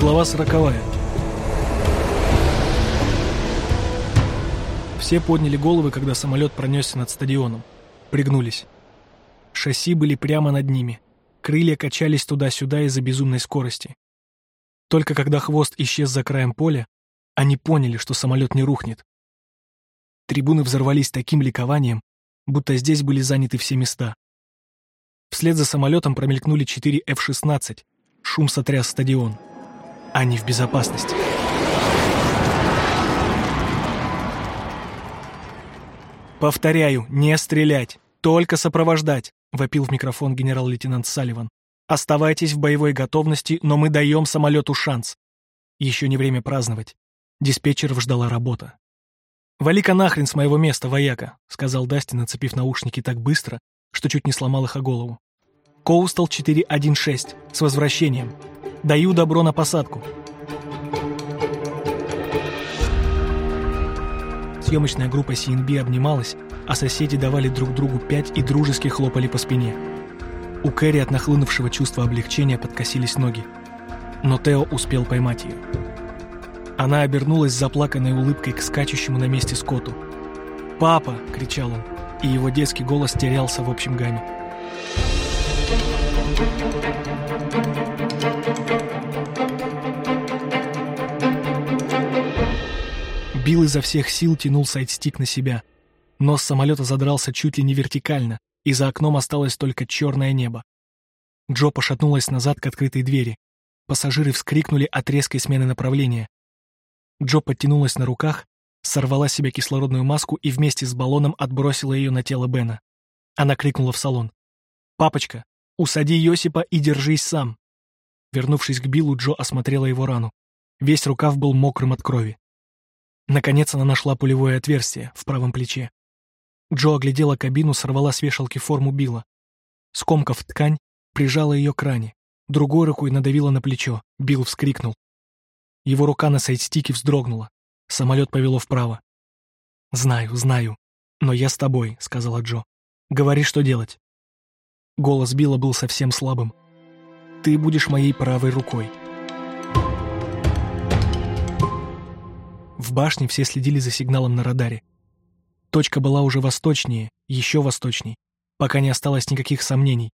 Глава сороковая. Все подняли головы, когда самолет пронесся над стадионом. Пригнулись. Шасси были прямо над ними. Крылья качались туда-сюда из-за безумной скорости. Только когда хвост исчез за краем поля, они поняли, что самолет не рухнет. Трибуны взорвались таким ликованием, будто здесь были заняты все места. Вслед за самолетом промелькнули четыре F-16. Шум сотряс стадион. Они в безопасности. «Повторяю, не стрелять, только сопровождать», — вопил в микрофон генерал-лейтенант Салливан. «Оставайтесь в боевой готовности, но мы даем самолету шанс. Еще не время праздновать. Диспетчеров ждала работа. «Вали-ка нахрен с моего места, вояка», — сказал Дасти, нацепив наушники так быстро, что чуть не сломал их о голову. «Коустал 416. С возвращением. Даю добро на посадку». Съемочная группа CNB обнималась, а соседи давали друг другу пять и дружески хлопали по спине. У Кэрри от нахлынувшего чувства облегчения подкосились ноги. Но Тео успел поймать ее. Она обернулась заплаканной улыбкой к скачущему на месте Скотту. «Папа!» — кричал он, и его детский голос терялся в общем гамме. Билл изо всех сил тянул сайдстик на себя. Нос самолета задрался чуть ли не вертикально, и за окном осталось только черное небо. Джо пошатнулась назад к открытой двери. Пассажиры вскрикнули от резкой смены направления. Джо подтянулась на руках, сорвала с себя кислородную маску и вместе с баллоном отбросила ее на тело Бена. Она крикнула в салон. «Папочка, усади Йосипа и держись сам!» Вернувшись к Биллу, Джо осмотрела его рану. Весь рукав был мокрым от крови. Наконец она нашла пулевое отверстие в правом плече. Джо оглядела кабину, сорвала с вешалки форму Билла. Скомкав ткань, прижала ее к ране. Другой рукой надавила на плечо. Билл вскрикнул. Его рука на сайдстике вздрогнула. Самолет повело вправо. «Знаю, знаю. Но я с тобой», — сказала Джо. «Говори, что делать». Голос Билла был совсем слабым. «Ты будешь моей правой рукой». В башне все следили за сигналом на радаре. Точка была уже восточнее, еще восточней, пока не осталось никаких сомнений.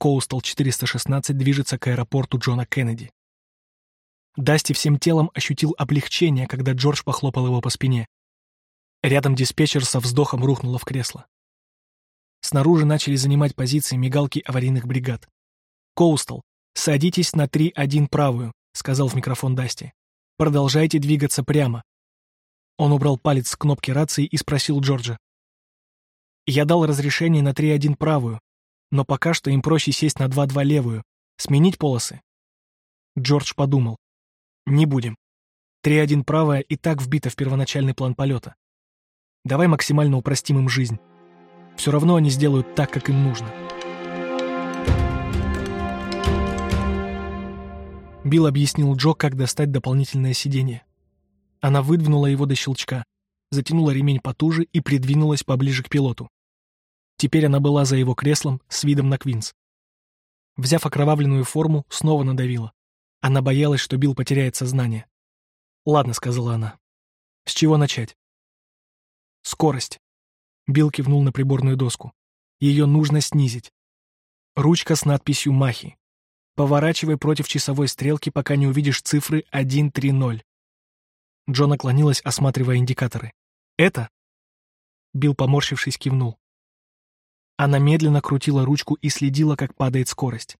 Коустал 416 движется к аэропорту Джона Кеннеди. Дасти всем телом ощутил облегчение, когда Джордж похлопал его по спине. Рядом диспетчер со вздохом рухнула в кресло. Снаружи начали занимать позиции мигалки аварийных бригад. «Коустал, садитесь на 3-1 правую», — сказал в микрофон Дасти. «Продолжайте двигаться прямо». Он убрал палец с кнопки рации и спросил Джорджа. «Я дал разрешение на 3-1 правую, но пока что им проще сесть на 2-2 левую. Сменить полосы?» Джордж подумал. Не будем. 3-1 правая и так вбита в первоначальный план полета. Давай максимально упростим им жизнь. Все равно они сделают так, как им нужно. Билл объяснил Джо, как достать дополнительное сиденье. Она выдвинула его до щелчка, затянула ремень потуже и придвинулась поближе к пилоту. Теперь она была за его креслом с видом на Квинс. Взяв окровавленную форму, снова надавила. Она боялась, что Билл потеряет сознание. «Ладно», — сказала она. «С чего начать?» «Скорость». Билл кивнул на приборную доску. «Ее нужно снизить. Ручка с надписью «Махи». Поворачивай против часовой стрелки, пока не увидишь цифры 130. Джо наклонилась, осматривая индикаторы. «Это?» Билл, поморщившись, кивнул. Она медленно крутила ручку и следила, как падает скорость.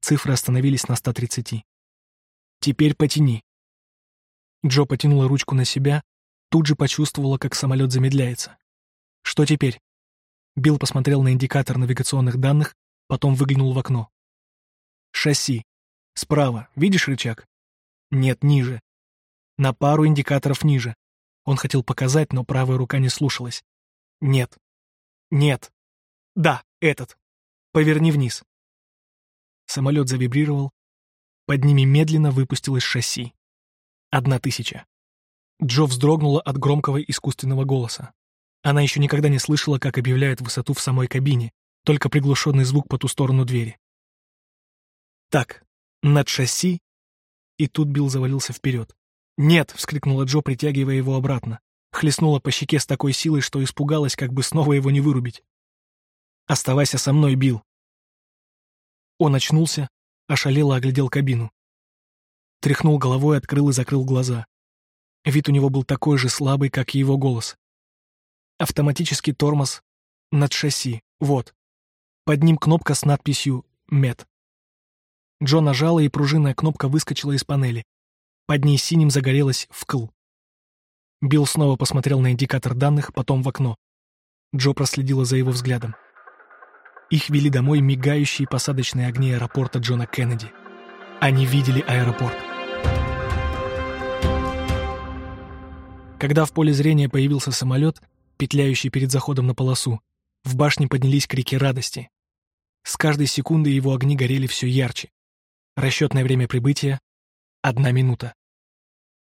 Цифры остановились на 130. «Теперь потяни». Джо потянула ручку на себя, тут же почувствовала, как самолет замедляется. «Что теперь?» Билл посмотрел на индикатор навигационных данных, потом выглянул в окно. «Шасси. Справа. Видишь рычаг?» «Нет, ниже. На пару индикаторов ниже». Он хотел показать, но правая рука не слушалась. «Нет. Нет. Да, этот. Поверни вниз». Самолет завибрировал. Под ними медленно выпустилось шасси. Одна тысяча. Джо вздрогнула от громкого искусственного голоса. Она еще никогда не слышала, как объявляют высоту в самой кабине, только приглушенный звук по ту сторону двери. Так, над шасси И тут Билл завалился вперед. «Нет!» — вскрикнула Джо, притягивая его обратно. Хлестнула по щеке с такой силой, что испугалась, как бы снова его не вырубить. «Оставайся со мной, Билл!» Он очнулся, ошалело оглядел кабину. Тряхнул головой, открыл и закрыл глаза. Вид у него был такой же слабый, как и его голос. Автоматический тормоз над шасси, вот. Под ним кнопка с надписью «Мед». Джо нажала, и пружинная кнопка выскочила из панели. Под ней синим загорелась «Вкл». Билл снова посмотрел на индикатор данных, потом в окно. Джо проследила за его взглядом. Их вели домой мигающие посадочные огни аэропорта Джона Кеннеди. Они видели аэропорт. Когда в поле зрения появился самолет, петляющий перед заходом на полосу, в башне поднялись крики радости. С каждой секунды его огни горели все ярче. Расчетное время прибытия — одна минута.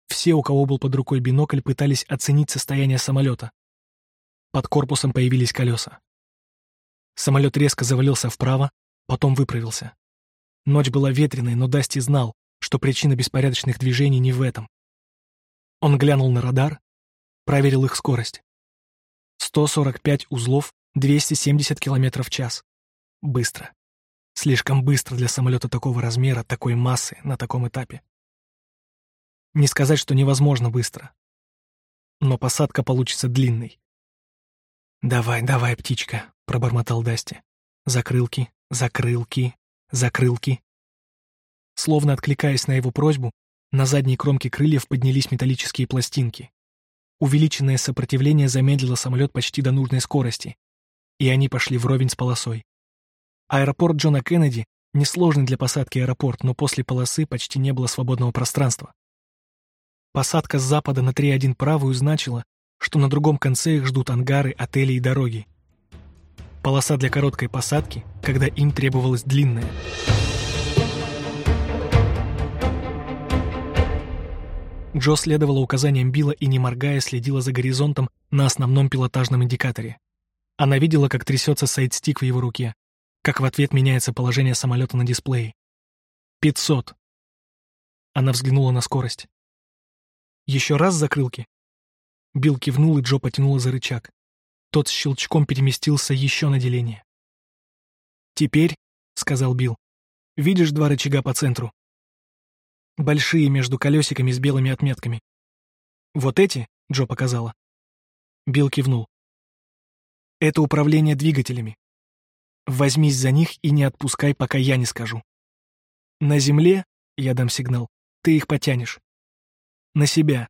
Все, у кого был под рукой бинокль, пытались оценить состояние самолета. Под корпусом появились колеса. Самолет резко завалился вправо, потом выправился. Ночь была ветреной, но Дасти знал, что причина беспорядочных движений не в этом. Он глянул на радар, проверил их скорость. 145 узлов, 270 км в час. Быстро. Слишком быстро для самолета такого размера, такой массы, на таком этапе. Не сказать, что невозможно быстро. Но посадка получится длинной. «Давай, давай, птичка», — пробормотал Дасти. «Закрылки, закрылки, закрылки». Словно откликаясь на его просьбу, на задней кромке крыльев поднялись металлические пластинки. Увеличенное сопротивление замедлило самолет почти до нужной скорости, и они пошли вровень с полосой. Аэропорт Джона Кеннеди — несложный для посадки аэропорт, но после полосы почти не было свободного пространства. Посадка с запада на 3-1 правую значила, что на другом конце их ждут ангары, отели и дороги. Полоса для короткой посадки, когда им требовалась длинная. Джо следовала указаниям Билла и, не моргая, следила за горизонтом на основном пилотажном индикаторе. Она видела, как трясется сайдстик в его руке, как в ответ меняется положение самолета на дисплее. «Пятьсот». Она взглянула на скорость. Еще раз закрылки. Билл кивнул, и Джо потянула за рычаг. Тот с щелчком переместился еще на деление. «Теперь», — сказал Билл, — «видишь два рычага по центру? Большие между колесиками с белыми отметками. Вот эти, — Джо показала. Билл кивнул. Это управление двигателями. Возьмись за них и не отпускай, пока я не скажу. На земле, я дам сигнал, ты их потянешь на себя.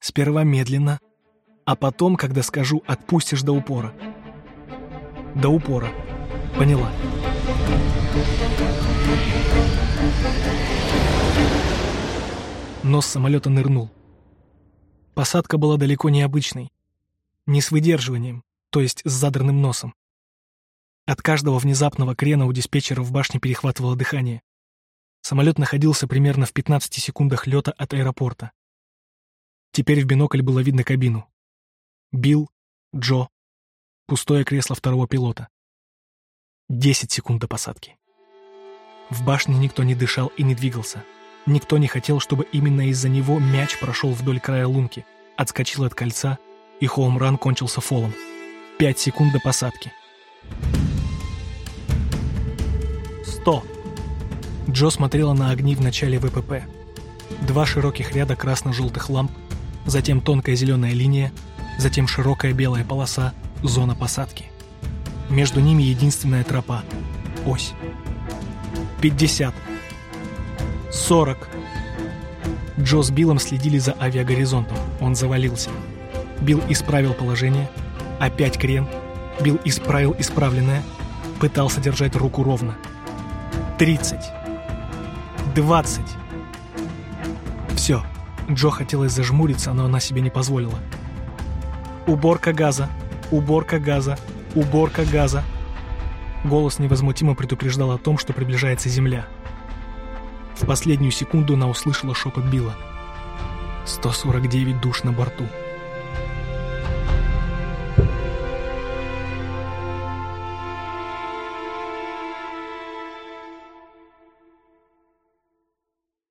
Сперва медленно, а потом, когда скажу, отпустишь до упора. До упора. Поняла. Нос самолета нырнул. Посадка была далеко не обычной. Не с выдерживанием, то есть с задранным носом. От каждого внезапного крена у диспетчера в башне перехватывало дыхание. Самолет находился примерно в 15 секундах лета от аэропорта. Теперь в бинокль было видно кабину. Билл, Джо, пустое кресло второго пилота. Десять секунд до посадки. В башне никто не дышал и не двигался. Никто не хотел, чтобы именно из-за него мяч прошел вдоль края лунки, отскочил от кольца, и хоумран кончился фолом. Пять секунд до посадки. Сто. Джо смотрела на огни в начале ВПП. Два широких ряда красно-желтых ламп затем тонкая зеленая линия, затем широкая белая полоса, зона посадки. Между ними единственная тропа — ось. 50. 40. Джо с Биллом следили за авиагоризонтом. Он завалился. Билл исправил положение. Опять крен. Билл исправил исправленное. Пытался держать руку ровно. 30. 20. Все. Джо хотелось зажмуриться, но она себе не позволила. «Уборка газа! Уборка газа! Уборка газа!» Голос невозмутимо предупреждал о том, что приближается Земля. В последнюю секунду она услышала шепот Билла. «149 душ на борту»,